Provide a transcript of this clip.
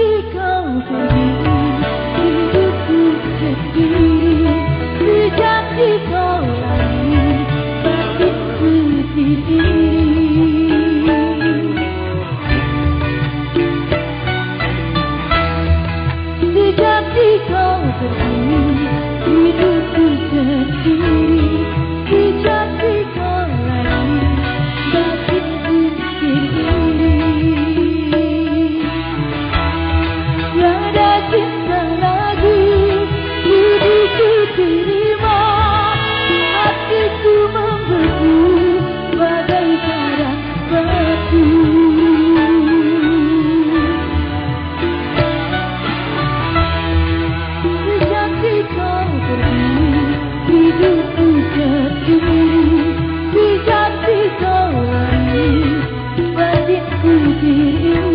di kau pergi you.